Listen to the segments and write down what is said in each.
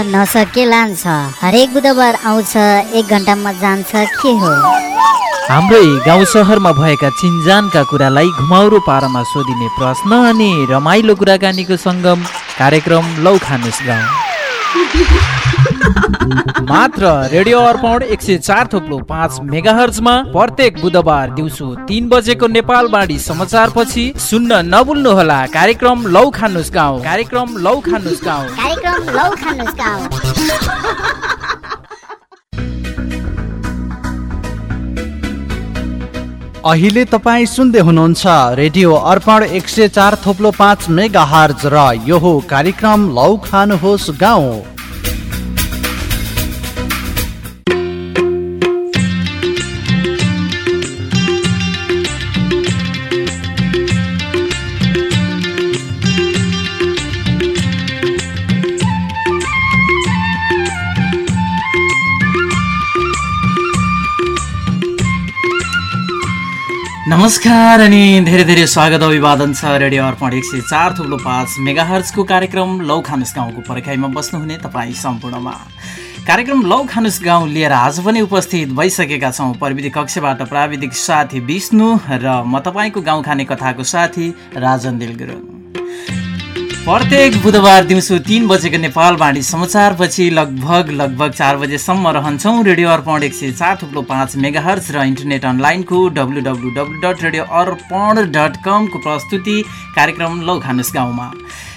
नसके लान्छ हरेक बुधबार आउँछ एक घन्टामा जान्छ के हो? हाम्रै गाउँ सहरमा भएका चिन्जानका कुरालाई घुमाउरो पारामा सोधिने प्रश्न अनि रमाइलो कुराकानीको सङ्गम कार्यक्रम लौ खानुस् गाउँ। मात्र रेडियो अर्पण एक सय चार थोप्लो पाँच मेगा हर्जमा प्रत्येक बुधबार दिउँसो तिन बजेको नेपाल बाढी समाचार पछि सुन्न नभुल्नुहोला कार्यक्रम लौ खानुस् गाउँ। कार्यक्रम लौ खानुस् गाउँ। कार्यक्रम लौ खानुस् गाउँ। अहिले तपाईँ सुन्दै हुनुहुन्छ रेडियो अर्पण एक सय चार थोप्लो पाँच मेगा हार्ज र यो कार्यक्रम लौ खानुहोस् गाउँ। नमस्कार अनि धेरै धेरै स्वागत अभिवादन छ रेडियो अर्पण एक सय चार थुप्रो पाँच मेगाहर्जको कार्यक्रम लौ खानुस गाउँको पर्खाइमा बस्नुहुने तपाईँ सम्पूर्णमा। कार्यक्रम लौ खानुस गाउँ लिएर आज पनि उपस्थित भइसकेका छौँ। प्रविधि कक्षबाट प्राविधिक साथी विष्णु र म तपाईँको गाउँ खाने कथाको साथी राजन दिल गुरुङ प्रत्येक बुधबार दिउँसो तिन बजेको नेपाल बाणी समाचारपछि लगभग लगभग चार बजेसम्म रहन्छौँ। रेडियो अर्पण एक सय चार थुप्रो पाँच मेगाहर्ज र इन्टरनेट अनलाइनको W W W dot radio Arpan dot कमको प्रस्तुति कार्यक्रम लौ खानुस गाउँमा।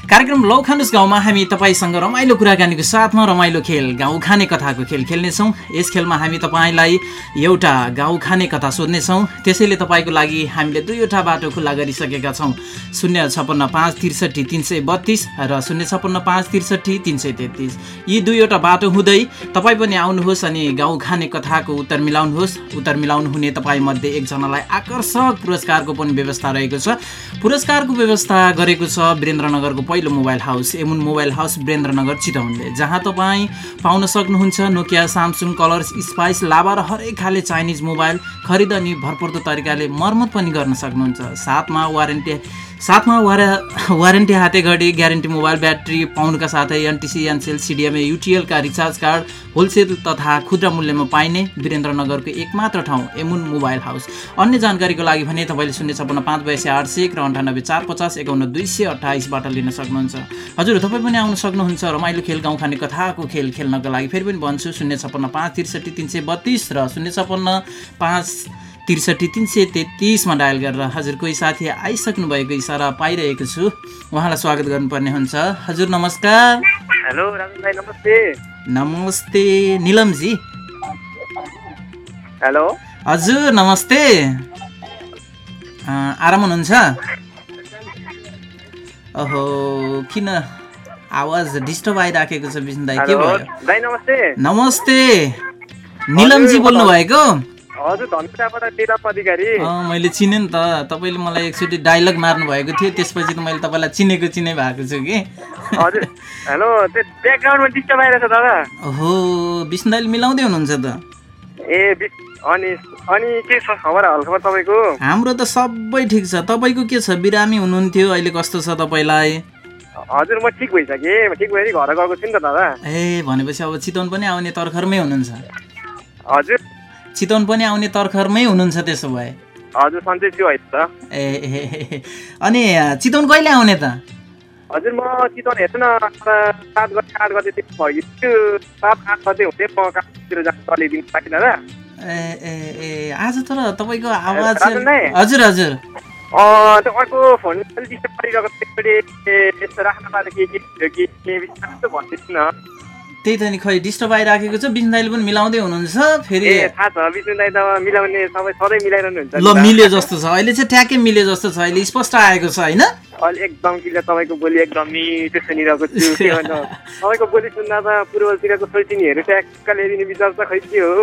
कार्यक्रम लौ खानुस गाउँमा हामी तपाईँसँग रमाइलो कुराकानीको साथमा रमाइलो खेल गाउँ खाने कथाको खेल खेल्नेछौँ। यस खेलमा हामी तपाईँलाई एउटा गाउँ खाने कथा सोध्नेछौँ। त्यसैले तपाईँको लागि हामीले दुईवटा बाटो खुल्ला गरिसकेका छौँ। शून्य छप्पन्न पाँच त्रिसठी तिन सय बत्तिस र शून्य छप्पन्न पाँच त्रिसठी तिन सय तेत्तिस। यी दुईवटा बाटो हुँदै तपाईँ पनि आउनुहोस् अनि गाउँ खाने कथाको उत्तर मिलाउनुहोस्। उत्तर मिलाउनु हुने तपाईँमध्ये एकजनालाई आकर्षक पुरस्कारको पनि व्यवस्था रहेको छ। पुरस्कारको व्यवस्था गरेको छ। वीरेन्द्रनगरको पहिलो मोबाइल हाउस एमुन मोबाइल हाउस वीरेन्द्रनगर चितवनले। जहाँ तपाईँ पाउन सक्नुहुन्छ Nokia Samsung Colors Spice Lava र हरेक खाले चाइनिज मोबाइल खरिद अनि भरपर्दो तरिकाले मर्मत पनि गर्न सक्नुहुन्छ। साथमा वारेन्टी साथमा वारा वारेन्टी हाते घडी ग्यारेन्टी मोबाइल ब्याट्री पाउनुका साथै एनटिसी एनसेल सिडिएमए युटिएलका रिचार्ज कार्ड होलसेल तथा खुद्रा मूल्यमा पाइने वीरेन्द्रनगरको एकमात्र ठाउँ एमुन मोबाइल हाउस। अन्य जानकारीको लागि भने तपाईँले शून्य छप्पन्न पाँच बयासी आठ सय र अन्ठानब्बे चार पचास एकाउन्न दुई सय अठाइसबाट लिन सक्नुहुन्छ। हजुर तपाईँ पनि आउन सक्नुहुन्छ रमाइलो खेल गाउँ खाने कथाको खेल खेल्नको लागि। फेरि पनि भन्छु शून्य छप्पन्न पाँच त्रिसठी तिन सय बत्तिस र शून्य छप्पन्न पाँच त्रिसठी तिन सय तेत्तिसमा डायल गरेर हजुर कोही साथी आइसक्नु भएको इसारा पाइरहेको छु। उहाँलाई स्वागत गर्नुपर्ने हुन्छ। हजुर नमस्कार। हेलो नमस्ते। नमस्ते निलमजी। हेलो। हजुर नमस्ते। आराम हुनुहुन्छ? ओहो किन आवाज डिस्टर्ब आइराखेको छ विष्णु दाई के भयो? नमस्ते। निलमजी बोल्नु भएको हजुर अधिकारी। मैले चिनेँ नि त। तपाईँले मलाई एकचोटि डायलग मार्नु भएको थियो। त्यसपछि त मैले तपाईँलाई चिनेको चिने भएको छु कि। हजुर। हेलो त्यो ब्याकग्राउन्डमा डिस्टर्ब आइरहेछ दादा। ओहो विष्णु दाइले मिलाउँदै हुनुहुन्छ त। ए बिस- अनि अनि के छ खबर हालखबर तपाईँको? हाम्रो त सबै ठिक छ। तपाईँको के छ? बिरामी हुनुहुन्थ्यो। अहिले कस्तो छ तपाईँलाई? हजुर म ठिक भइसकेँ। ठिक भएर घर गएको छु नि त दादा। ए भनेपछि अब चितवन पनि आउने तर्खरमै हुनुहुन्छ। हजुर। चितवन पनि आउने तर्खरमै हुनुहुन्छ त्यसो भए। हजुर सन्चै छु त। ए अनि चितवन कहिले आउने त? हजुर म चितवन हेर्छु न सात गते आठ गते फर्किन्छु सात आठ गते हुँदै म कामतिर जानु चलिदिनु पाइनँ दादा ए ए ए आज तर तपाईँको आवाज? हजुर हजुर। त्यो अर्को फोन डिस्टर्ब गरिरहेको राख्न पाएको के? के भनिदिनु न। त्यही त नि खै डिस्टर्ब आइराखेको छ बिन दाइले पनि मिलाउँदै हुनुहुन्छ फेरि विष्णु ल मिल्यो जस्तो छ अहिले चाहिँ ट्याक्कै मिल्यो जस्तो छ अहिले स्पष्ट आएको छ होइन? अहिले एकदम क्लियर तपाईँको बोली एकदम मिठो सुनिरहेको छु के भन्नु। तपाईँको बोली सुन्दा त पूर्वतिरको सोल्टिनीहरू ट्याक्क ल्याइदिने विचार त खै के हो।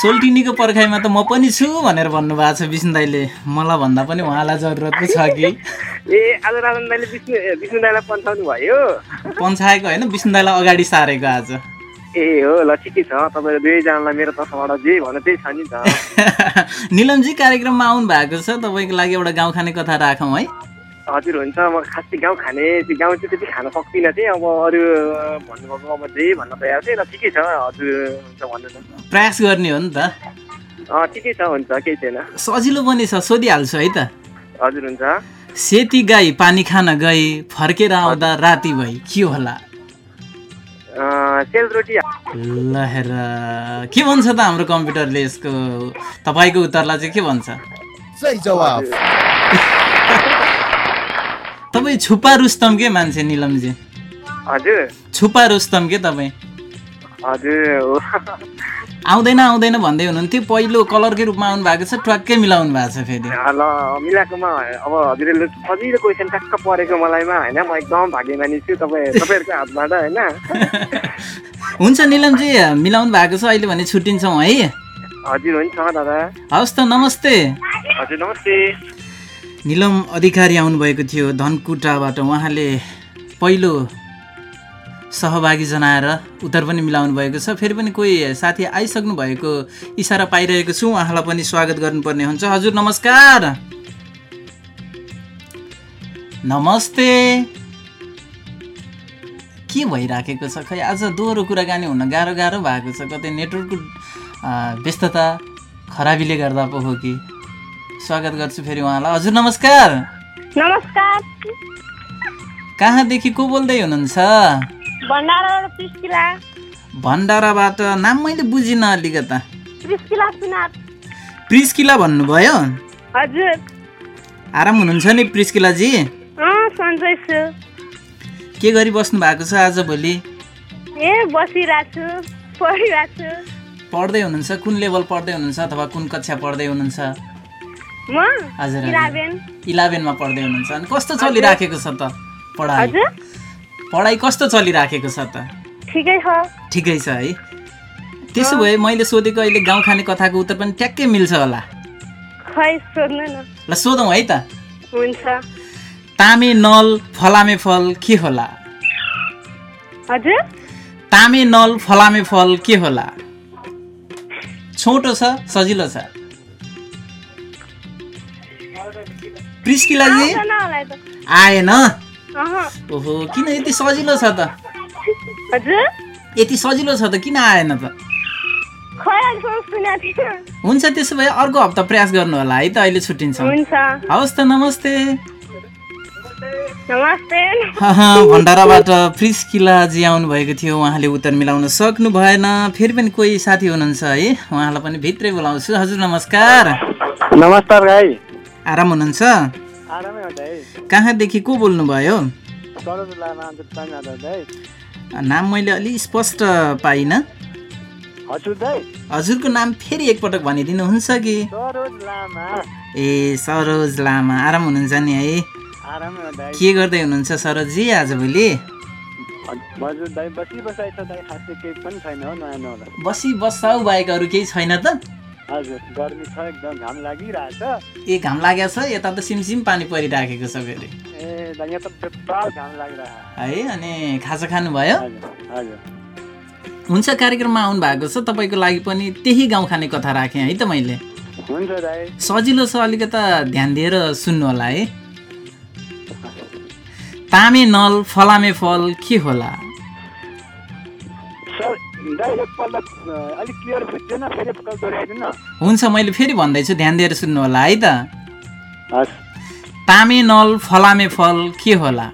सोल्टिनीको पर्खाइमा त म पनि छु भनेर भन्नुभएको छ विष्णु दाइले मलाई भन्दा पनि उहाँलाई जरुरत पो छ कि? ए आज राजन विष्णु विष्णु पन्छाउनु भयो पन्छाएको होइन विष्णु दाइलाई अगाडि सारेको आज? ए हो ल ठिकै छ। तपाईँहरू दुवैजनालाई मेरो तर्फबाट जे भन्नु त्यही छ नि त। निलमजी कार्यक्रममा आउनु भएको छ। तपाईँको लागि एउटा गाउँ खाने कथा राखौँ है। हजुर हुन्छ। म खास चाहिँ गाउँ खाने त्यो गाउँ चाहिँ त्यति खान सक्दिनँ थिएँ अब अरू भन्नुभएको अब जे भन्न तयार थिएँ र ठिकै छ। हजुर हुन्छ भन्नु न। प्रयास गर्ने हो नि त। अँ ठिकै छ हुन्छ केही छैन। सजिलो पनि छ सोधिहाल्छु है त। हजुर हुन्छ। सेती गाई पानी खान गई फर्केर आउँदा राति भई के होला? सेलरोटी ल हेर के भन्छ त हाम्रो कम्प्युटरले यसको तपाईँको उत्तरलाई चाहिँ के भन्छ? सही जवाब तपाईँ छुपा रुस्तम के मान्छे निलमजी? हजुर। छुपा रुस्तम के तपाईँ? आउँदैन आउँदैन भन्दै हुनुहुन्थ्यो। पहिलो कलरकै रूपमा आउनु भएको छ ट्वाक्कै मिलाउनु भएको छ फेरि। ल मिलाएकोमा अब हजुरले सजिलो क्वेसन परेको मलाइमा होइन? म एकदम भाग्यमानी छु तपाईँ तपाईँहरूको हातबाट होइन? हुन्छ निलमजी मिलाउनु भएको छ अहिले भने छुट्टिन्छौँ है? हजुर हुन्छ दादा। हवस् त नमस्ते। हजुर नमस्ते। निलम अधिकारी आउनुभएको थियो धनकुटाबाट। उहाँले पहिलो सहभागी जनाएर उत्तर पनि मिलाउनु भएको छ। फेरि पनि कोही साथी आइसक्नु भएको इसारा पाइरहेको छु उहाँलाई पनि स्वागत गर्नुपर्ने हुन्छ। हजुर नमस्कार। नमस्ते। के भइराखेको छ? खै आज दोहोरो कुराकानी हुन गाह्रो गाह्रो भएको छ। कतै नेटवर्कको व्यस्तता खराबीले गर्दा पो हो कि? स्वागत गर्छु फेरि उहाँलाई। हजुर नमस्कार। नमस्कार। कहाँदेखि को बोल्दै हुनुहुन्छ? भण्डाराबाट नाम मैले बुझिनँ अलिकता। प्रिस्किला भन्नुभयो? हजुर। आराम हुनुहुन्छ नि प्रिस्किलाजी? के गरी बस्नु भएको छ आज भोलि? ए बसिरहेको छु पढिरहेको छु पढ्दै हुनुहुन्छ? कुन लेभल पढ्दै हुनुहुन्छ अथवा कुन कक्षा पढ्दै हुनुहुन्छ? हजुर हजुर इलेभेन इलेभेनमा पढ्दै हुनुहुन्छ। अनि कस्तो चलिराखेको छ त पढाइ? पढाइ कस्तो चलिराखेको छ त? ठिकै छ। ठिकै छ है। त्यसो भए मैले सोधेको अहिले गाउँ खाने कथाको उत्तर पनि ट्याक्कै मिल्छ होला। खै सोध्नु न। ल सोधौँ है त। हुन्छ। तामे नल फलामे फल के होला? हजुर? तामे नल फलामे फल के होला? छोटो छ सजिलो छ। प्रिस्किलाजी आएन। ओहो किन यति सजिलो छ त? हजुर? यति सजिलो छ त किन आएन त? हुन्छ त्यसो भए अर्को हप्ता प्रयास गर्नु होला है त अहिले छुट्टिन्छौँ। हुन्छ। हवस् त नमस्ते। नमस्ते। भण्डाराबाट प्रिस्किलाजी आउनुभएको थियो। उहाँले उत्तर मिलाउन सक्नु भएन। फेरि पनि कोही साथी हुनुहुन्छ है? उहाँलाई पनि भित्रै बोलाउँछु। हजुर नमस्कार। नमस्कार भाइ। आराम हुनुहुन्छ? कहाँदेखि को बोल्नुभयो? सरोज नाम मैले अलि स्पष्ट पाइनँ। हजुरको नाम फेरि एकपटक भनिदिनुहुन्छ कि? सरोज ए सरोज लामा आराम हुनुहुन्छ नि है। के गर्दै हुनुहुन्छ सरोजजी आजभोलि बसी बसाउ बाहेक अरू केही छैन त? हजुर गर्मी छ एकदम घाम लागिरहेछ। ए घाम लागेको छ? यता त सिमसिम पानी परिराखेको छ फेरि। ए दाइ यहाँ त बेकार घाम लागिरहेछ। है अनि खाजा खानुभयो? हजुर हुन्छ कार्यक्रममा आउनु भएको छ। तपाईँको लागि पनि त्यही गाउँ खाने कथा राखेँ है त मैले। हुन्छ सजिलो छ अलिकता ध्यान दिएर सुन्नु होला है। तामे नल फलामे फल के होला? हुन्छ मैले फेरि भन्दैछु ध्यान दिएर सुन्नु होला है त? तामे नल फलामे फल के होला?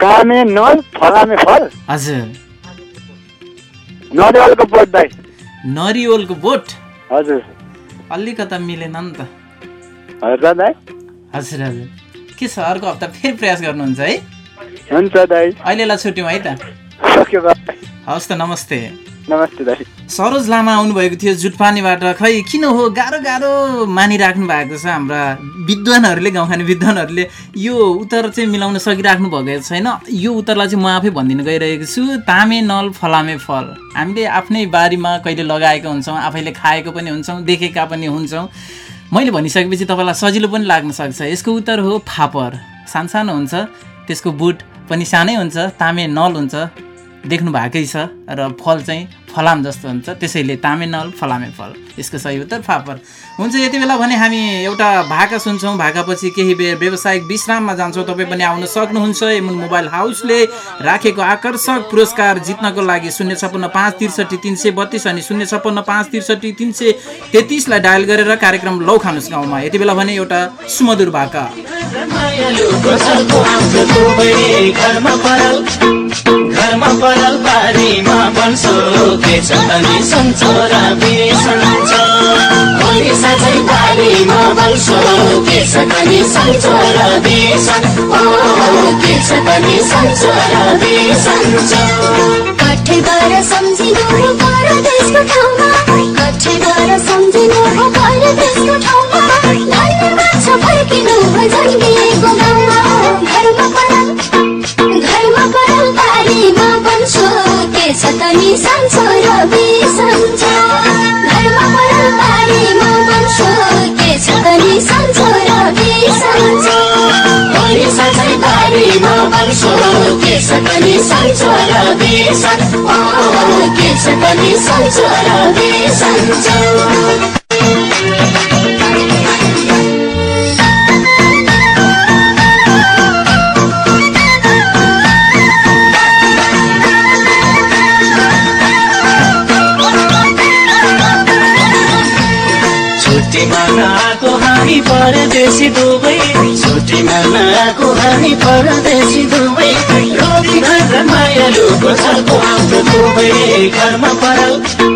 कामे नल फलामे फल? हजुर। नरिवलको बोट नरिवलको बोट? हजुर। अलिकता मिलेन नि त। हजुर हजुर के छ अर्को हप्ता फेरि प्रयास गर्नुहुन्छ है? हुन्छ दाइ अहिलेलाई छुट्यौँ है त। हवस् त नमस्ते। नमस्ते दाइ सरोज लामा आउनुभएको थियो जुटपानीबाट। खै किन हो? गाह्रो गाह्रो मानिराख्नु भएको छ हाम्रा विद्वानहरूले गाउँखाने विद्वानहरूले। यो उत्तर चाहिँ मिलाउन सकिराख्नु भएको छैन। यो उत्तरलाई चाहिँ म आफै भनिदिन गइरहेको छु। तामे नल फलामे फल। हामीले आफ्नै बारीमा कहिले लगाएका हुन्छौँ आफैले खाएको पनि हुन्छौँ देखेका पनि हुन्छौँ। मैले भनिसकेपछि तपाईँलाई सजिलो पनि लाग्न सक्छ। यसको उत्तर हो फापर। सानसानो हुन्छ त्यसको बुट पनि सानै हुन्छ तामे नल हुन्छ। देख्नु भएकै छ र फल चाहिँ फलाम जस्तो हुन्छ। त्यसैले तामे नल फलामे फल। यसको सही उत्तर फापर। हुन्छ यति बेला भने हामी एउटा भाका सुन्छौँ। भाकापछि केही बेर व्यावसायिक विश्राममा जान्छौँ। तपाईँ पनि आउन सक्नुहुन्छ। एमुन मोबाइल हाउसले राखेको आकर्षक पुरस्कार जित्नको लागि शून्य छप्पन्न पाँच त्रिसठी तिन सय बत्तिस अनि शून्य छप्पन्न पाँच त्रिसठी तिन सय तेत्तिसलाई डायल गरेर कार्यक्रम लौ खानुहोस् गाउँमा। यति बेला भने एउटा सुमधुर भाका। घरमा परल बारीमा बन्सो के छ तनी सन्चोरा बिर्सन्छ भोलि साँझै बारीमा बन्सो के छ तनी सन्चोरा बिर्सन ओ के छ तनी सन्चोरा बिर्सन्छ कठे गएर सम्झिनु कठे गएर सम्झिनु ठाउँमा। गाउँमा। के छ तनी सन्चो र बिसन्छ घरमा परल बारीमा बन्छु के सन्चो र बिसन्छ के ओ के नआएको हामी परदेशी दुवै। छुट्टीमा नआएको हामी परदेशी दुवै घरमा परल।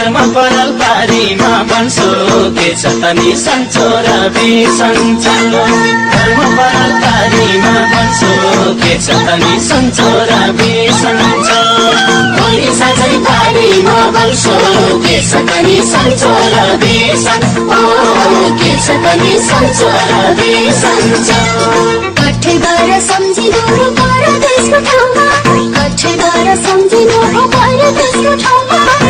घरमा परल बारीमा बन्सो के छ तनी सन्चो र घरमा बारीमा बन्सो के छ तनी सन्चो र के छ तनी सन्चो र के छ तनी सन्चो र सम्झिनु हो परदेशको ठाउँमा सम्झिनु ठाउँमा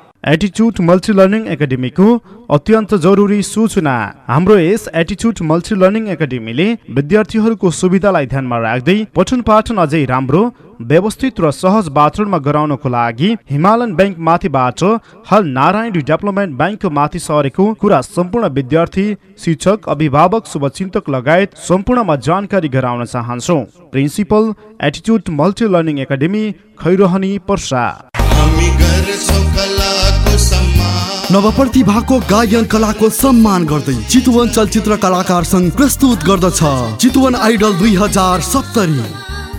एटिच्युड मल्टी लर्निङ एकाडेमीको अत्यन्त जरुरी सूचना। हाम्रो यस एटिच्युड मल्टी लर्निङ एकाडेमीले विद्यार्थीहरूको सुविधालाई ध्यानमा राख्दै पठन पाठन अझै राम्रो व्यवस्थित र सहज वातावरणमा गराउनको लागि हिमालयन ब्याङ्क माथिबाट हाल नारायण डेभलपमेन्ट ब्याङ्कको माथि सरेको कुरा सम्पूर्ण विद्यार्थी शिक्षक अभिभावक शुभचिन्तक लगायत सम्पूर्णमा जानकारी गराउन चाहन्छौ। Principal एटिच्युड multi learning academy Khairahani Parsa. नवप्रतिभाको गायन कलाको सम्मान गर्दै चितवन चलचित्र कलाकार सङ्घ प्रस्तुत गर्दछ। चितवन आइडल दुई हजार सत्तरी।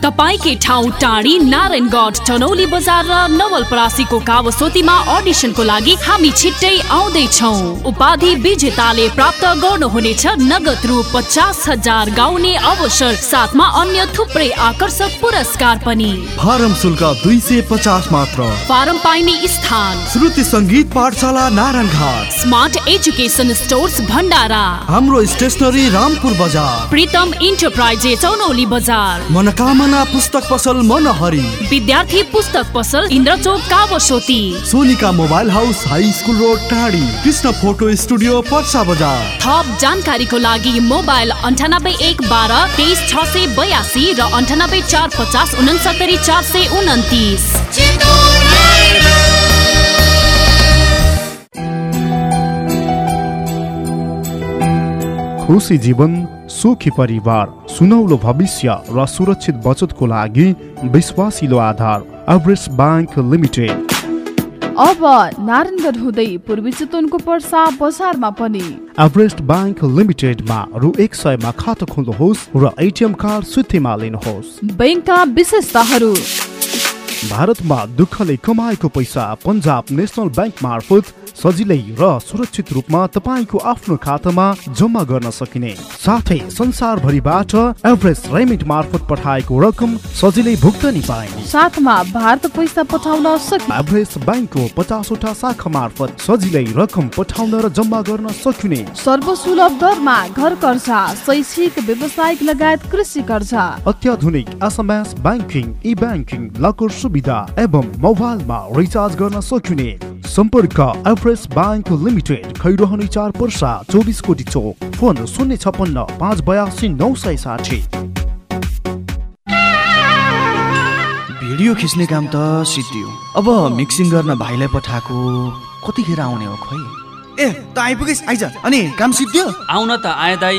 तपाईँकै ठाउँ टाढी नारायणगढ टनौली बजार र नवलपरासीको कावसोतीमा अडिसनको लागि हामी छिट्टै आउँदैछौ। उपाधि विजेताले प्राप्त गर्नुहुनेछ नगद रु पचास हजार गाउने अवसर साथमा अन्य थुप्रै आकर्षक पुरस्कार पनि। फारम शुल्क दुई सय पचास मात्र। फारम पाइने स्थान। श्रुति सङ्गीत पाठशाला Narayanghat. Smart education stores Bhandara. हाम्रो स्टेसनरी रामपुर बजार। प्रितम इन्टरप्राइजेस चौनौली बजार। मनोकामना पुस्तक पसल मनहरी। विद्यार्थी पुस्तक पसल Indrachowk Kawasoti. Sonika mobile house high school road टाढी। कृष्ण फोटो स्टुडियो पर्सा बजार। थप जानकारीको लागि मोबाइल अन्ठानब्बे एक बाह्र तेइस छ सय बयासी र अन्ठानब्बे चार पचास उनसत्तरी चार सय उन्तिस खुसी जीवन सुखी परिवार सुनौलो भविष्य र सुरक्षित बचतको लागि विश्वासिलो आधार एभरेस्ट ब्याङ्क लिमिटेड। अब नारायणगढ हुँदै पूर्वी चितवनको पर्सा बजारमा पनि। एभरेस्ट ब्याङ्क लिमिटेडमा रु एक सयमा खाता खोल्नुहोस् र एटिएम कार्ड सुत्तीमा लिनुहोस्। बैङ्कका विशेषताहरू। भारतमा दुःखले कमाएको पैसा पन्जाब नेसनल ब्याङ्क मार्फत सजिलै र सुरक्षित रूपमा तपाईँको आफ्नो खातामा जम्मा गर्न सकिने। साथै संसारभरिबाट एभरेस्ट रेमिट मार्फत पठाएको रकम सजिलै भुक्तानी पाइने। साथमा भारत पैसा पठाउन सकिने एभरेस्ट ब्याङ्कको पचासवटा शाखा मार्फत सजिलै रकम पठाउन र जम्मा गर्न सकिने। सर्वसुलभ दरमा घर कर्जा शैक्षिक व्यावसायिक लगायत कृषि कर्जा। अत्याधुनिक SMS banking e banking locker सुविधा एवं मोबाइलमा रिचार्ज गर्न सकिने। सम्पर्क एभरेस्ट ब्याङ्क लिमिटेड खैरहने चार पर्सा चौबिस कोटी चोक। फोन शून्य छपन्न पाँच बयासी नौ सय साठी। भिडियो खिच्ने काम त सिद्धियो। अब मिक्सिङ गर्न भाइलाई पठाएको कतिखेर आउने हो खोइ ए त आइपुगेस् आइज। अनि काम सिद्धियो? आउन त आए दाई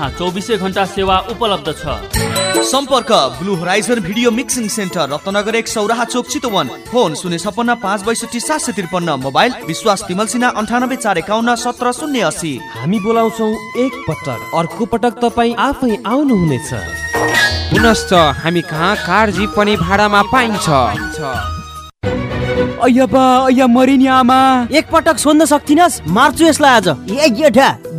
जहाँ चौबिसै घन्टा सेवा उपलब्ध छ। सम्पर्क blue horizon video mixing centre Ratnanagar एक सौराहा चोक चितवन। फोन शून्य छपन्न पाँच बैसठी सात सय त्रिपन्न मोबाइल विश्वास तिमल सिन्हा अन्ठानब्बे चार एकाउन्न सत्र शून्य असी हामी बोलाउँछौ एक पटक। अर्को पटक तपाईँ आफै आउनुहुनेछ। पुनश्च हामी कहाँ कार कारजी पनि भाडामा पाइन्छ। अय्या बा अय्या मरिनी आमा। एकपटक सोध्न सक्थिनस्? मार्छु यसलाई आज। ए गेठा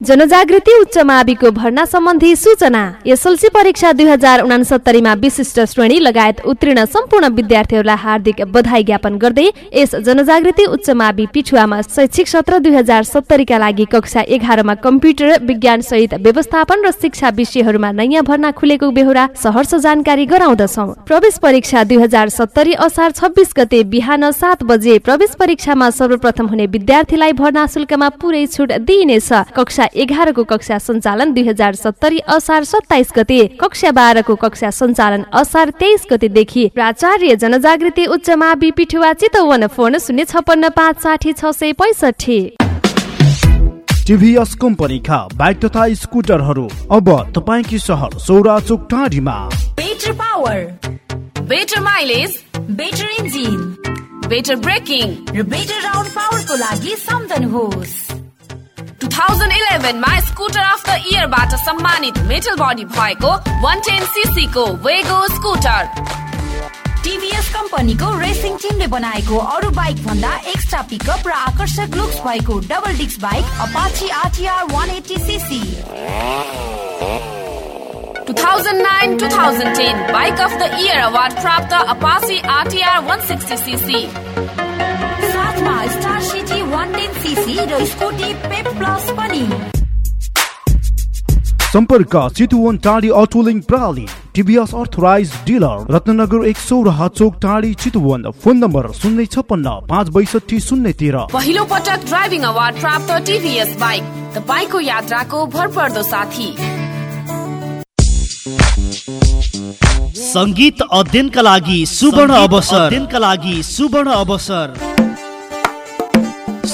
जनजागृति उच्च माविको भर्ना सम्बन्धी सूचना। एसएलसी परीक्षा दुई हजार उनासत्तरीमा विशिष्ट श्रेणी लगायत उत्तीर्ण सम्पूर्ण विद्यार्थीहरूलाई हार्दिक बधाई ज्ञापन गर्दै यस जनजागृति उच्च मावि पिछुवामा शैक्षिक सत्र दुई हजार सत्तरीका लागि कक्षा एघारमा कम्प्युटर विज्ञान सहित व्यवस्थापन र शिक्षा विषयहरूमा नयाँ भर्ना खुलेको बेहोरा सहर्ष जानकारी गराउँदछौ। प्रवेश परीक्षा दुई हजार सत्तरी असार छब्बिस गते बिहान सात बजे प्रवेश परीक्षामा सर्वप्रथम हुने विद्यार्थीलाई भर्ना शुल्कमा पुरै छुट दिइनेछ। कक्षा एघारको कक्षा सञ्चालन दुई हजार सत्तरी असार सत्ताइस गते। कक्षा बाह्रको कक्षा सञ्चालन असार तेइस गतेदेखि प्राचार्य जनजागृति उच्च मावि पिठुवा चितवन फोन शून्य छपन्न पाँच साठी छ सय पैँसठी। टिभीएस कम्पनीका बाइक तथा स्कुटरहरू। अब तपाईँकी सहर सौरा चोक टाढीमा better power better mileage better engine better braking र बेटर राउन्ड पावरको लागि सम्झनुहोस् 2011 मा स्कुटर अफ द इयरबाट सम्मानित मेटल बडी भएको 110 सीसी को वेगो स्कुटर टिभीएस कम्पनीको रेसिङ टिमले बनाएको अरू बाइक भन्दा एक्स्ट्रा पिकअप र आकर्षक लुक्स भएको double disc bike Apache RTR 180 CC 2009-2010 bike of the year award प्राप्त अपाची आरटिआर 160 साथमा स्टार सिटी 110 सीसी र स्कुटी पेप प्लस पनि। सम्पर्क चितुवन टाढी अटोलिङ प्रणाली टिभीएस अर्थराइज डिलर रत्नगर एक सौराहा चोक टाढी चितुवन फोन नम्बर शून्य छपन्न पाँच बैसठी शून्य तेह्र। पहिलो पटक ड्राइभिङ अवार्ड प्राप्त टिभीएस बाइक तपाईँको यात्राको भरपर्दो साथी। सङ्गीत अध्ययनका लागि सुवर्ण अवसर। अध्ययनका लागि सुवर्ण अवसर।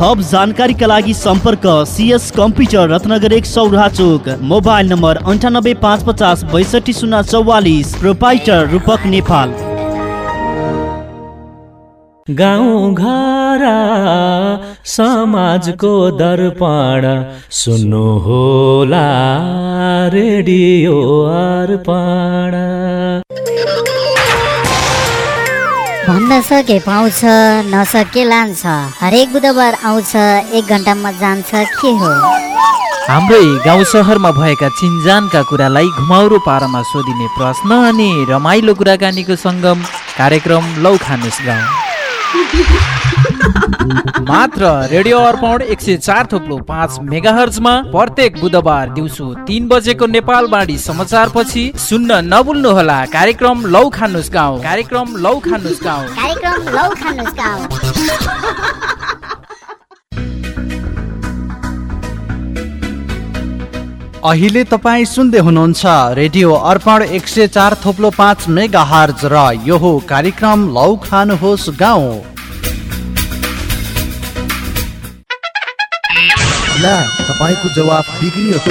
थप जानकारीका लागि सम्पर्क सिएस कम्प्युटर रत्नगर एक सौरा चोक मोबाइल नम्बर अन्ठानब्बे पाँच पचास बैसठी शून्य चौवालिस प्रोपाइटर रूपक नेपाल। गाउँ घर समाजको दर्पण सुन्नु होला रेडियो अर्पण। भन्न सके पाउँछ नसके लान्छ। हरेक बुधबार आउँछ एक घन्टामा जान्छ के हो? हाम्रै गाउँ सहरमा भएका चिन्जानका कुरालाई घुमाउरो पारामा सोधिने प्रश्न अनि रमाइलो कुराकानीको सङ्गम कार्यक्रम लौ खानुस् गाउँ। मात्र रेडियो अर्पण एक सय चार थोप्लो पाँच मेगा हर्जमा प्रत्येक बुधबार दिउँसो तिन बजेको नेपाल बाढी समाचार पछि सुन्न नभुल्नुहोला कार्यक्रम लौ खानुस् गाउँ। कार्यक्रम लौ खानुस् गाउँ। कार्यक्रम लौ खानुस् गाउँ। अहिले तपाईँ सुन्दै हुनुहुन्छ रेडियो अर्पण एक सय चार थोप्लो पाँच मेगा हर्ज र यो हो कार्यक्रम लौ खानुहोस् गाउँ। ला तपाईँको जवाब बिग्रियो त।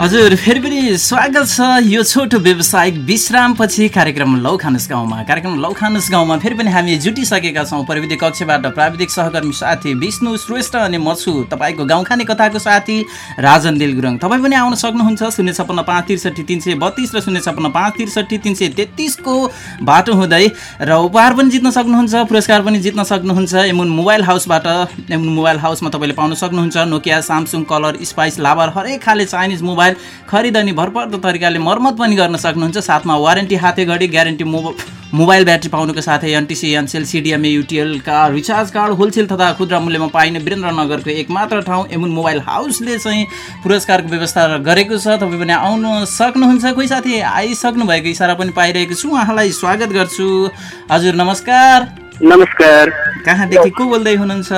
हजुर फेरि पनि स्वागत छ यो छोटो व्यावसायिक विश्रामपछि कार्यक्रम लौ खानुस गाउँमा। कार्यक्रम लौ खानुस गाउँमा फेरि पनि हामी जुटिसकेका छौँ। प्रविधि कक्षबाट प्राविधिक सहकर्मी साथी विष्णु श्रेष्ठ अनि म छु तपाईँको गाउँ खाने कथाको साथी राजन दिल गुरुङ तपाईँ पनि आउन सक्नुहुन्छ। शून्य छप्पन्न पाँच त्रिसठी तिन सय बत्तिस र शून्य छप्पन्न पाँच त्रिसठी तिन सय तेत्तिसको बाटो हुँदै र उपहार पनि जित्न सक्नुहुन्छ पुरस्कार पनि जित्न सक्नुहुन्छ। एमुन मोबाइल हाउसबाट एमुन मोबाइल हाउसमा तपाईँले पाउन सक्नुहुन्छ। नोकिया सामसुङ कलर स्पाइस लाभर हरेक खाले चाइनिज मोबाइल खरिद अनि भरपर्दो तरिकाले मर्मत पनि गर्न सक्नुहुन्छ। साथमा वारेन्टी हाते घडी ग्यारेन्टी मोब मोबाइल ब्याट्री पाउनुको साथै एनटिसी एनसेल सिडिएमए युटिएलका रिचार्ज कार्ड होलसेल तथा खुद्रा मूल्यमा पाइने वीरेन्द्रनगरको एकमात्र ठाउँ एमुन मोबाइल हाउसले चाहिँ पुरस्कारको व्यवस्था गरेको छ। तपाईँ पनि आउन सक्नुहुन्छ। कोही साथी आइसक्नु भएको इसारा पनि पाइरहेको छु। उहाँलाई स्वागत गर्छु। हजुर नमस्कार। नमस्कार। कहाँदेखि को बोल्दै हुनुहुन्छ?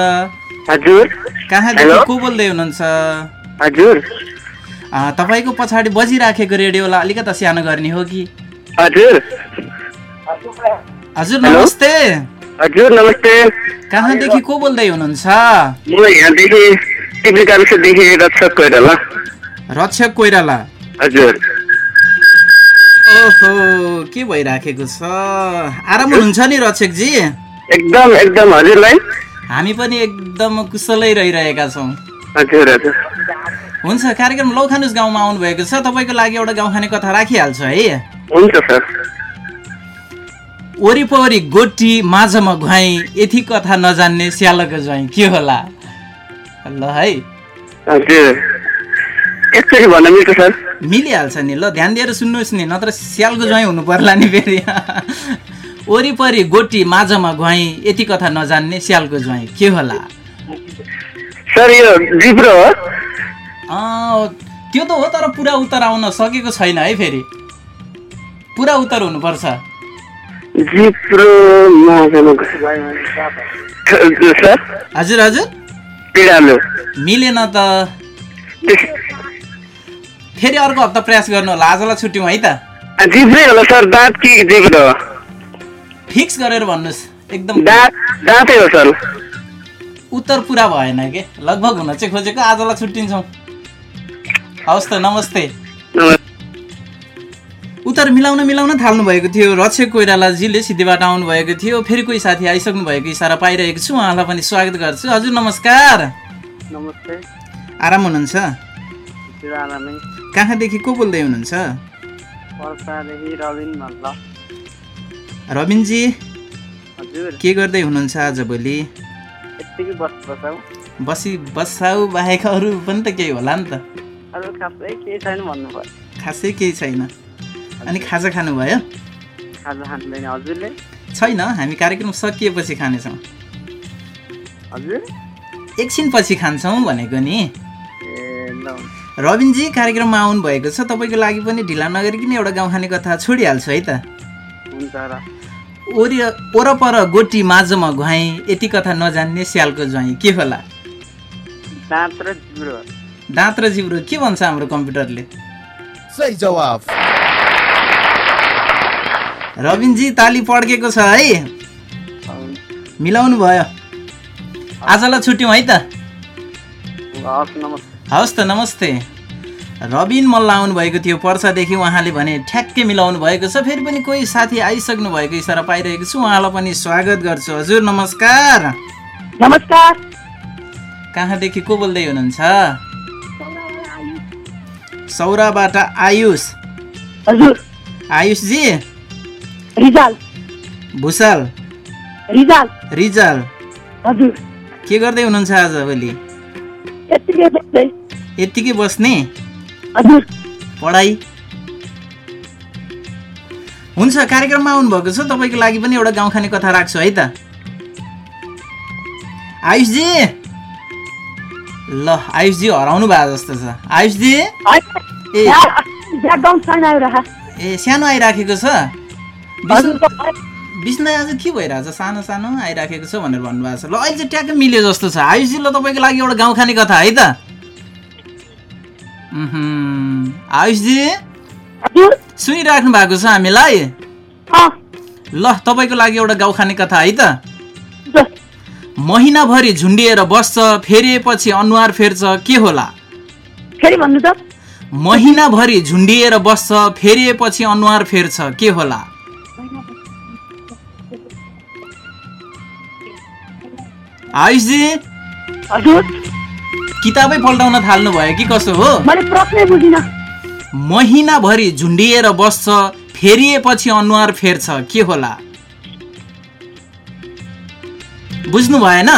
हजुर। कहाँदेखि को बोल्दै हुनुहुन्छ? हजुर। तपाईँको पछाडि बजिराखेको रेडियोलाई अलिकति सानो गर्ने हो कि? हजुर। हजुर नमस्ते। हजुर नमस्ते। कहाँदेखि को बोल्दै हुनुहुन्छ? रक्षक कोइराला। हजुर। ओहो के भइराखेको छ? आराम हुनुहुन्छ नि रक्षकजी? एकदम एकदम। हजुरलाई? हामी पनि एकदम कुशलै रहिरहेका छौँ। हजुर हजुर। हुन्छ कार्यक्रम लौखानुस गाउँमा आउनुभएको छ। तपाईँको लागि एउटा गाउँ खाने कथा राखिहाल्छु है। हुन्छ सर। वरिपरि गोटी माझमा घुवाई यति कथा नजान्ने स्यालको ज्वाइँ। के होला? ल है। मिलिहाल्छ नि। ल ध्यान दिएर सुन्नुहोस् नि नत्र स्यालको ज्वाइँ हुनु पर्ला नि फेरि। वरिपरि गोटी माझमा घुवाई यति कथा नजान्ने स्यालको ज्वाइँ। के होला? सर यो जिब्रो हो। त्यो त हो तर पुरा उत्तर आउन सकेको छैन है फेरि। पुरा उत्तर हुनुपर्छ। हजुर हजुर। मिलेन त। फेरि अर्को हप्ता प्रयास गर्नु होला आजलाई छुट्यौँ है त। जिब्रै होला सर दाँत कि जिब्रो फिक्स गरेर भन्नुहोस् एकदम। दाँतै हो सर। उत्तर पुरा भएन के? लगभग हुन चाहिँ खोजेको आजलाई छुट्टिन्छौँ। हवस् त नमस्ते। उत्तर मिलाउन मिलाउन थाल्नु भएको थियो। रक्षक कोइरालाजीले सिद्धिबाट आउनु भएको थियो। फेरि कोही साथी आइसक्नु भएको इसारा पाइरहेको छु। उहाँलाई पनि स्वागत गर्छु। हजुर नमस्कार। नमस्ते। आराम हुनुहुन्छ? कहाँदेखि को बोल्दै हुनुहुन्छ? हजुर। के गर्दै हुनुहुन्छ बस बसाउ बसी बसाउ बाहेक अरू पनि त केही होला नि त। अरू खासै केही छैन भन्नु पर्यो खासै केही छैन। अनि खाजा खानुभयो? खाजा खाँदैन हजुरले? छैन हामी कार्यक्रम सकिएपछि खानेछौँ। हजुर? एकछिनपछि खान्छौँ भनेको नि। रविनजी कार्यक्रममा आउनु भएको छ। तपाईँको लागि पनि ढिला नगरिकन एउटा गाउँ खाने कथा छोडिहाल्छु है त। हुन्छ र। ओरि ओरपर गोटी माझमा घुवाई यति कथा नजान्ने स्यालको ज्वाइँ। के होला? दाँत र जिब्रो। दाँत र जिब्रो के भन्छ हाम्रो कम्प्युटरले? सही जवाफ। रविनजी ताली पड्केको छ है। मिलाउनु भयो। आजलाई छुट्यौँ है त। हवस् त नमस्ते। रबिन मल्ल आउनु भएको थियो पर्सादेखि उहाँले भने ठ्याक्कै मिलाउनु भएको छ फेरि पनि कोही साथी आइसक्नु भएको इसारा पाइरहेको छु उहाँलाई पनि स्वागत गर्छु। हजुर नमस्कार। नमस्कार। कहाँदेखि को बोल्दै हुनुहुन्छ? सौराबाट आयुष। हजुर। आयुषजी रिजाल। भुषाल। रिजाल। रिजाल। हजुर। के गर्दै हुनुहुन्छ आज भोलि? यत्तिकै बस्ने? हजुर। पढाइ? हुन्छ कार्यक्रममा आउनुभएको छ तपाईँको लागि पनि एउटा गाउँ खाने कथा राख्छु है त। आयुषजी ल आयुषजी हराउनु भएको जस्तो छ। आयुषजी? ए। ए सानो आइराखेको छ? बिस्दै आज के भइरहेछ? सानो सानो आइराखेको छ भनेर भन्नुभएको छ। ल अहिले चाहिँ ट्याक्कै मिल्यो जस्तो छ। आयुषजी ल तपाईँको लागि एउटा गाउँ खाने कथा है त। आयुषजी? सुनिराख्नु भएको छ हामीलाई? ल तपाईँको लागि एउटा गाउँ खाने कथा है त। महिनाभरि झुन्डिएर बस्छ फेरिएपछि अनुहार फेर्छ के होला? फेरि भन्नु त। महिनाभरि झुन्डिएर बस्छ फेरिएपछि अनुहार फेर्छ के होला? आयुषजी? हजुर। किताबै पल्टाउन थाल्नु भयो कि कसो हो? महिनाभरि झुन्डिएर बस्छ फेरिएपछि अनुहार फेर्छ के होला? बुझ्नु भएन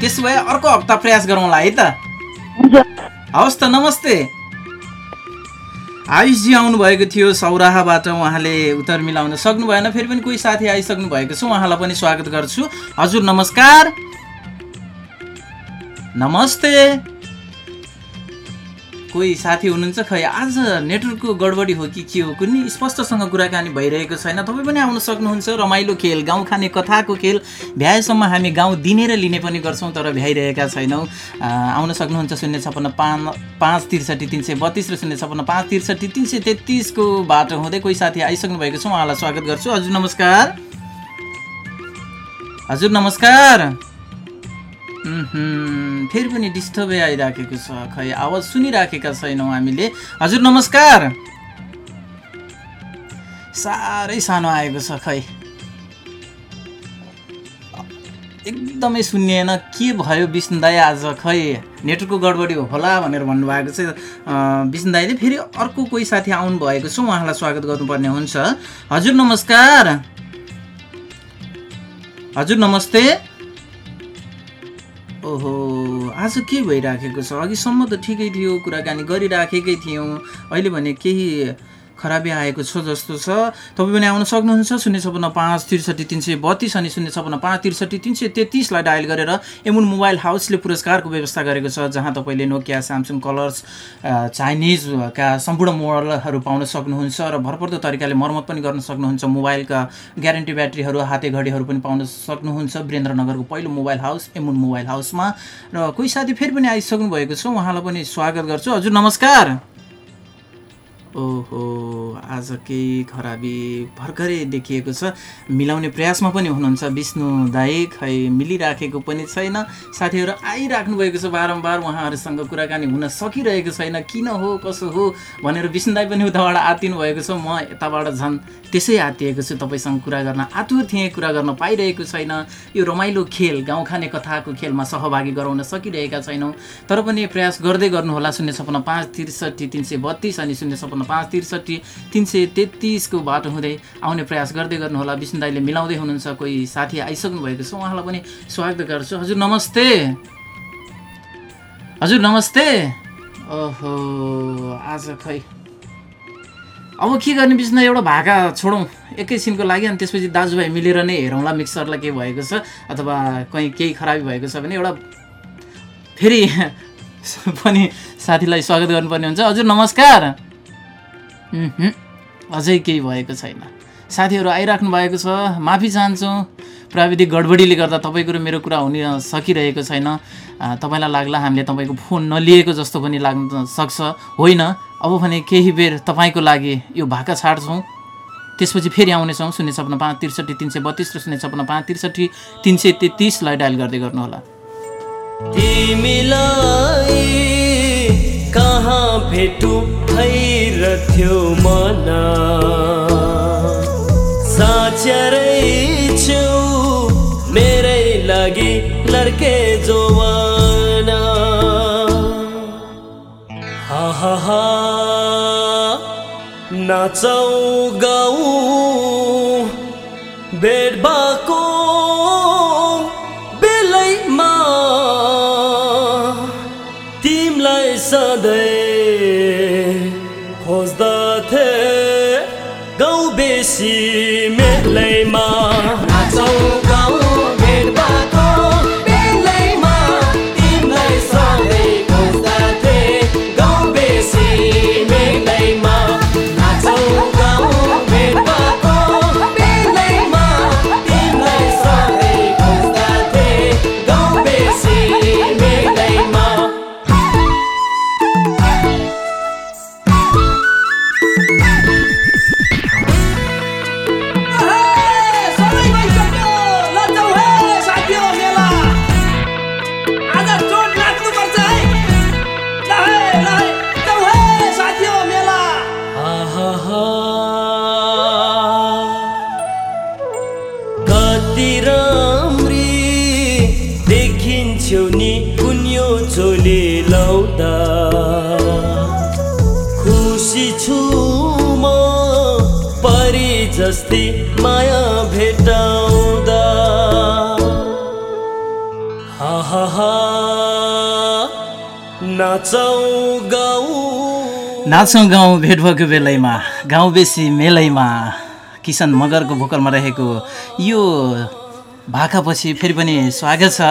त्यसो भए अर्को हप्ता प्रयास गरौँला है त। हवस् त नमस्ते। आयुषजी आउनुभएको थियो सौराहाबाट उहाँले उत्तर मिलाउन सक्नु भएन फेरि पनि कोही साथी आइसक्नु भएको छ उहाँलाई पनि स्वागत गर्छु। हजुर नमस्कार। नमस्ते। कोही साथी हुनुहुन्छ खै आज नेटवर्कको गडबडी हो कि के हो? कुनै स्पष्टसँग कुराकानी भइरहेको छैन। तपाईँ पनि आउन सक्नुहुन्छ रमाइलो खेल गाउँ खाने कथाको खेल। भ्याएसम्म हामी गाउँ दिने र लिने पनि गर्छौँ तर भ्याइरहेका छैनौँ। आउन सक्नुहुन्छ शून्य छप्पन्न पाँच पाँच त्रिसठी तिन सय बत्तिस र शून्य छप्पन्न पाँच त्रिसठी तिन सय तेत्तिसको बाटो हुँदै कोही साथी आइसक्नु भएको छ उहाँलाई स्वागत गर्छु। हजुर नमस्कार। हजुर नमस्कार। फेरि पनि डिस्टर्बै आइराखेको छ खै आवाज सुनिराखेका छैनौँ हामीले। हजुर नमस्कार। साह्रै सानो आएको छ खै। एकदमै सुनिएन के भयो विष्णु दाई आज खै? नेटवर्कको गडबडी होला भनेर भन्नुभएको छ। विष्णु दाईले फेरि अर्को कोही साथी आउनु भएको छ उहाँलाई स्वागत गर्नुपर्ने हुन्छ। हजुर नमस्कार। हजुर नमस्ते। ओहो आज के भइराखेको छ? अघिसम्म त ठिकै थियो कुराकानी गरिराखेकै थियौँ। अहिले भने केही खराबी आएको छ जस्तो छ। तपाईँ पनि आउन सक्नुहुन्छ। शून्य छपन्न पाँच त्रिसठी तिन सय बत्तिस अनि शून्य छपन्न पाँच त्रिसठी तिन सय तेत्तिसलाई डायल गरेर एमुन मोबाइल हाउसले पुरस्कारको व्यवस्था गरेको छ जहाँ तपाईँले नोकिया स्यामसङ कलर्स चाइनिजका सम्पूर्ण मोडलहरू पाउन सक्नुहुन्छ र भरपर्दो तरिकाले मर्मत पनि गर्न सक्नुहुन्छ। मोबाइलका ग्यारेन्टी ब्याट्रीहरू हाते घडीहरू पनि पाउन सक्नुहुन्छ। वीरेन्द्रनगरको पहिलो मोबाइल हाउस एमुन मोबाइल हाउसमा। र कोही साथी फेरि पनि आइसक्नु भएको छ। उहाँलाई पनि स्वागत गर्छु। हजुर नमस्कार। ओहो आज केही खराबी भर्खरै देखिएको छ। मिलाउने प्रयासमा पनि हुनुहुन्छ विष्णु दाई खै मिलिराखेको पनि छैन। साथीहरू आइराख्नु भएको छ बारम्बार उहाँहरूसँग कुराकानी हुन सकिरहेको छैन। किन हो कसो हो भनेर विष्णु दाई पनि उताबाट आत्तिनु भएको छ। म यताबाट झन् त्यसै आत्तिएको छु तपाईँसँग कुरा गर्न आतुर थिएँ कुरा गर्न पाइरहेको छैन। यो रमाइलो खेल गाउँ खाने कथाको खेलमा सहभागी गराउन सकिरहेका छैनौँ। तर पनि प्रयास गर्दै गर्नुहोला शून्य छपन्न पाँच त्रिसठी तिन सय बत्तिस अनि शून्य छपन्न पाँच त्रिसठी तिन सय तेत्तिसको बाटो हुँदै आउने प्रयास गर्दै गर्नुहोला। विष्णु दाईले मिलाउँदै हुनुहुन्छ कोही साथी आइसक्नु भएको छ उहाँलाई पनि स्वागत गर्छु। हजुर नमस्ते। हजुर नमस्ते। ओहो आज खै। अब के गर्ने विष्णु एउटा भाका छोडौँ। एकैछिनको लागि अनि त्यसपछि दाजुभाइ मिलेर नै हेरौँला मिक्सरलाई के भएको छ अथवा कहीँ केही खराबी भएको छ भने एउटा फेरि पनि साथीलाई स्वागत गर्नुपर्ने हुन्छ। हजुर नमस्कार। अझै केही भएको छैन। साथीहरू आइराख्नु भएको छ माफी चाहन्छु। प्राविधिक गडबडीले गर्दा तपाईँको र मेरो कुरा हुन सकिरहेको छैन। तपाईँलाई लाग्ला हामीले तपाईँको फोन नलिएको जस्तो पनि लाग्न सक्छ। होइन अब भने केही बेर तपाईँको लागि यो भाका छाड्छौँ। त्यसपछि फेरि आउनेछौँ। शून्य छपन्न पाँच त्रिसठी तिन सय बत्तिस र शून्य छपन्न पाँच त्रिसठी तिन सय तेत्तिसलाई डायल गर्दै गर्नुहोला। कहाँ भेटु भइरथ्यो मन? साँच्चरै छु मेरै लागि लड्के जोवाना। हा हा हा नाचौ गाउँ भेट नाचौँ गाउँ भेट भएको बेलैमा गाउँ बेसी मेलैमा किसन मगरको भोकलमा रहेको यो भाकापछि फेरि पनि स्वागत छ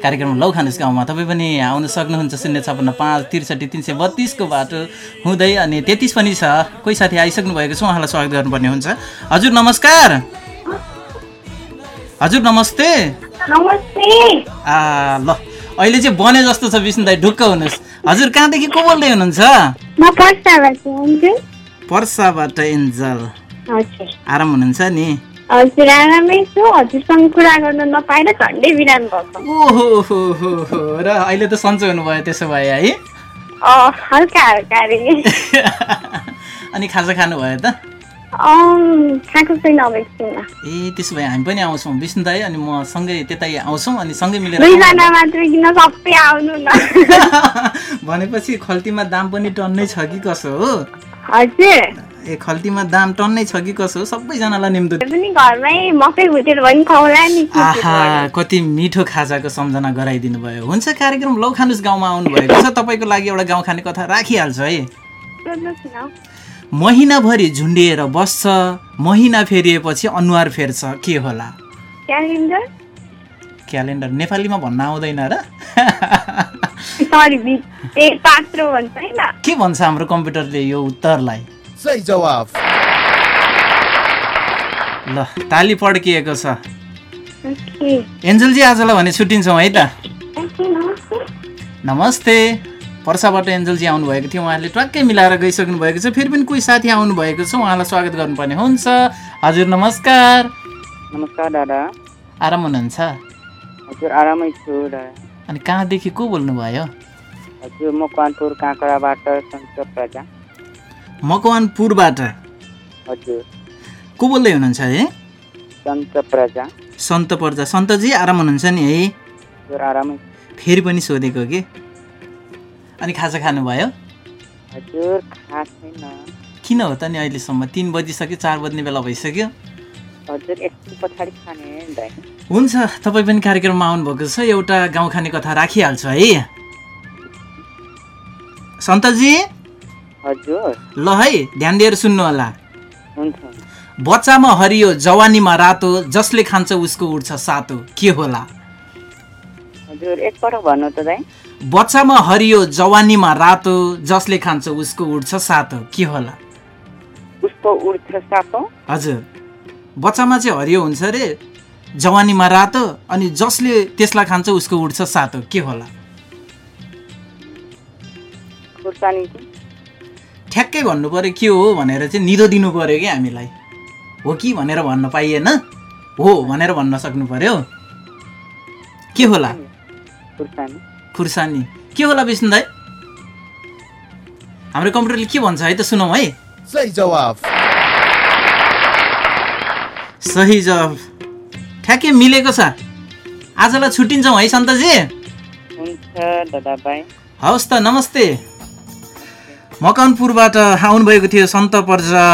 कार्यक्रम लौ खानुस गाउँमा। तपाईँ पनि आउन सक्नुहुन्छ शून्य छपन्न पाँच त्रिसठी तिन सय बत्तिसको बाटो हुँदै अनि तेत्तिस पनि छ। कोही साथी आइसक्नु भएको छ उहाँलाई स्वागत गर्नुपर्ने हुन्छ। हजुर नमस्कार। हजुर नमस्ते। नमस्ते। आ ल अहिले चाहिँ बने जस्तो छ विष्णु दाई ढुक्क हुनुहोस्। हजुर कहाँदेखि को बोल्दै हुनुहुन्छ? म पर्साबाट एन्जल। हजुर। आराम हुनुहुन्छ नि? हजुर आरामै छु। हजुरसँग कुरा गर्न नपाएर झन्डै बिराम भएको। ओहो हो हो हो र अहिले त सन्चो हुनुभयो त्यसो भए है? हल्का हल्का रे। अनि खाजा खानुभयो त? ए त्यसो भए हामी पनि आउँछौँ। विष्णु दाई अनि म सँगै त्यतै आउँछौँ अनि सँगै मिलेर आउनु भनेपछि खल्तीमा दाम पनि टन्नै छ कि कसो हो? ए खल्तीमा दाम टन्नै छ कि कसो सबैजनालाई निम्तो आहा कति मिठो खाजाको सम्झना गराइदिनु भयो। हुन्छ कार्यक्रम लौ खानुस गाउँमा आउनुभएको छ। तपाईँको लागि एउटा गाउँ खाने कथा राखिहाल्छु है। महिनाभरि झुन्डिएर बस्छ महिना फेरिएपछि अनुहार फेर्छ के होला? क्यालेन्डर? क्यालेन्डर नेपालीमा भन्न आउँदैन र? सरी ए पात्रो भन्छ होइन के भन्छ हाम्रो कम्प्युटरले यो उत्तरलाई? सही जवाफ। ल ताली पड्किएको छ। ओके। एन्जलजी आजलाई भने छुट्टिन्छौँ है त। ओके नमस्ते। नमस्ते। पर्साबाट एन्जलजी आउनुभएको थियो उहाँले ट्वाक्कै मिलाएर गइसक्नु भएको छ। फेरि पनि कोही साथी आउनुभएको छ उहाँलाई स्वागत गर्नुपर्ने हुन्छ। हजुर नमस्कार। नमस्कार दादा। आराम हुनुहुन्छ? हजुर आरामै छु दादा। अनि कहाँदेखि को बोल्नुभयो? हजुर म कानपुर काँक्राबाट मकवानपुरबाट? हजुर। को बोल्दै हुनुहुन्छ है? सन्त प्रजा। सन्त पर्जा। सन्तजी आराम हुनुहुन्छ नि है? आरामै फेरि पनि सोधेको कि? अनि खाजा खानुभयो? हजुर किन हो त नि अहिलेसम्म? तिन बजिसक्यो चार बज्ने बेला भइसक्यो। हुन्छ तपाईँ पनि कार्यक्रममा आउनुभएको छ। एउटा गाउँ खाने कथा राखिहाल्छु है। सन्तजी? हजुर। ल है ध्यान दिएर सुन्नु होला। बच्चामा हरियो जवानीमा रातो जसले खान्छ उसको उठ्छ सातो। के होला? हजुर एकपटक भन्नु त दाइ। बच्चामा हरियो जवानीमा रातो जसले खान्छ उसको उठ्छ सातो। के होला? उसको उड्छ सातो। हजुर। बच्चामा चाहिँ हरियो हुन्छ अरे जवानीमा रातो अनि जसले त्यसलाई खान्छ उसको उठ्छ सातो। के होला? ठ्याक्कै भन्नु पऱ्यो के हो भनेर चाहिँ निदो दिनु पऱ्यो कि हामीलाई। हो कि भनेर भन्न पाइएन? हो भनेर भन्न सक्नु पर्यो? के होला? खुर्सानी। के होला विष्णु दाई? हाम्रो कम्प्युटरले के भन्छ है त सुनौ है। सही जवाफ। सही जवाब ठ्याक्कै मिलेको छ। आजलाई छुट्टिन्छौँ है सन्तजी। हवस् त नमस्ते। मकनपुरबाट आउनुभएको थियो सन्त पर्जा।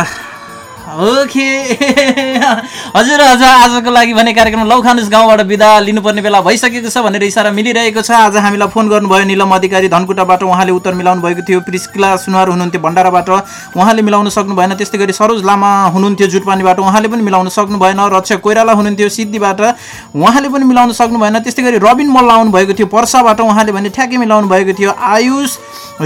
ओके। हजुर हजुर आजको लागि भने कार्यक्रम लौखानुस गाउँबाट बिदा लिनुपर्ने बेला भइसकेको छ भनेर इसारा मिलिरहेको छ। आज हामीलाई फोन गर्नुभयो निलम अधिकारी धनकुटाबाट। उहाँले उत्तर मिलाउनु भएको थियो। प्रिस्किला सुनवार हुनुहुन्थ्यो भण्डाराबाट। उहाँले मिलाउन सक्नु भएन। त्यस्तै गरी सरोज लामा हुनुहुन्थ्यो जुटपानीबाट। उहाँले पनि मिलाउन सक्नु भएन। रक्षा कोइराला हुनुहुन्थ्यो सिद्धिबाट। उहाँले पनि मिलाउन सक्नु भएन। त्यस्तै गरी रबिन मल्ल आउनु भएको थियो पर्साबाट। उहाँले भने ठ्याक्कै मिलाउनु भएको थियो। आयुष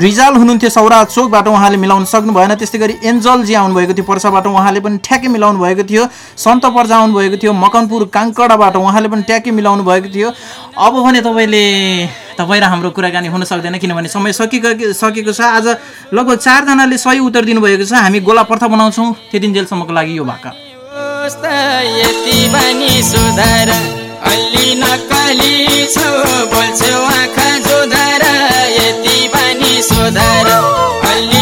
रिजाल हुनुहुन्थ्यो सौरा चोकबाट। उहाँले मिलाउन सक्नु भएन। त्यस्तै गरी एन्जलजी आउनुभएको थियो पर्साबाट। उहाँले पनि ठ्याक्कै मिलाउनु भएको थियो। सन्त पर्जा आउनुभएको थियो। मकनपुर काङ्कडाबाट उहाँले पनि ट्याक्कै मिलाउनु भएको थियो। अब भने तपाईँले तपाईँ र हाम्रो कुराकानी हुन सक्दैन किनभने समय सकिएको सकेको छ। आज लगभग चारजनाले सही उत्तर दिनुभएको छ। हामी गोला पर्था बनाउँछौँ। त्यतिन्जेलसम्मको लागि यो भाका। अलि अलि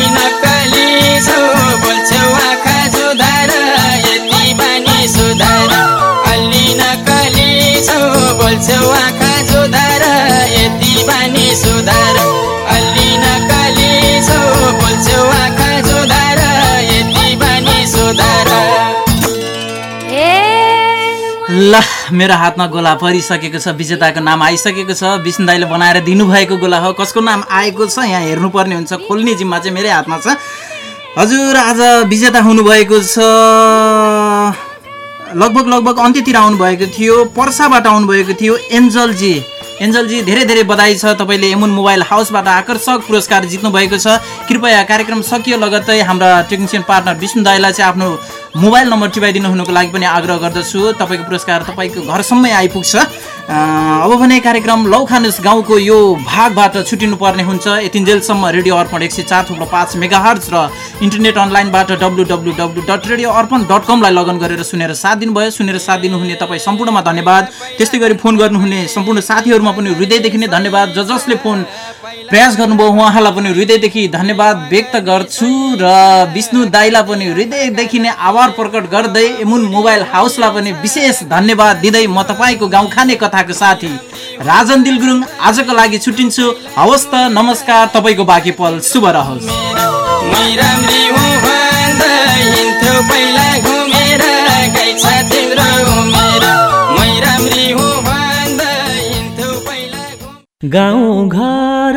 ल मेरो हातमा गोला परिसकेको छ विजेताको नाम आइसकेको छ विष्णु दाईले बनाएर दिनुभएको गोला हो। कसको नाम आएको छ यहाँ हेर्नुपर्ने हुन्छ। खोल्ने जिम्मा चाहिँ मेरै हातमा छ। हजुर आज विजेता हुनुभएको छ। लगभग लगभग अन्त्यतिर आउनुभएको थियो पर्साबाट आउनुभएको थियो एन्जलजी। एन्जलजी धेरै धेरै बधाई छ। तपाईँले एमुन मोबाइल हाउसबाट आकर्षक पुरस्कार जित्नु भएको छ। कृपया कार्यक्रम सकियो लगत्तै। हाम्रा टेक्निसियन पार्टनर विष्णु दाईलाई चाहिँ आफ्नो मोबाइल नम्बर टिपाइदिनु हुनुको लागि पनि आग्रह गर्दछु। तपाईँको पुरस्कार तपाईँको घरसम्मै आइपुग्छ। अब भने कार्यक्रम लौखानुस गाउँको यो भागबाट छुटिनु पर्ने हुन्छ। यतिन्जेलसम्म रेडियो अर्पण एक सय चार थुप्रो पाँच मेगा हर्च र इन्टरनेट अनलाइनबाट W W W dot radio Arpan dot कमलाई लगन गरेर सुनेर साथ दिनुभयो। सुनेर साथ दिनुहुने तपाईँ सम्पूर्णमा धन्यवाद। त्यस्तै गरी फोन गर्नुहुने सम्पूर्ण साथीहरूमा पनि हृदयदेखि नै धन्यवाद। ज जसले फोन प्रयास गर्नुभयो उहाँलाई पनि हृदयदेखि धन्यवाद व्यक्त गर्छु र विष्णु दाईलाई पनि हृदयदेखि नै आभार प्रकट गर्दै एमुन मोबाइल हाउसलाई पनि विशेष धन्यवाद दिँदै म तपाईँको गाउँ खाने कथाको साथी राजन दिल गुरुङ आजको लागि छुट्टिन्छु। हवस् त नमस्कार तपाईँको बाँकी पल शुभ रहोस्। मै राम्री हुँ भन्दा हिँड्थ्यौ पहिला घुमेर गाई छ तिम्रो उमेर मै राम्री हुँ भन्दा हिँड्थ्यौ पहिला गाउँ घर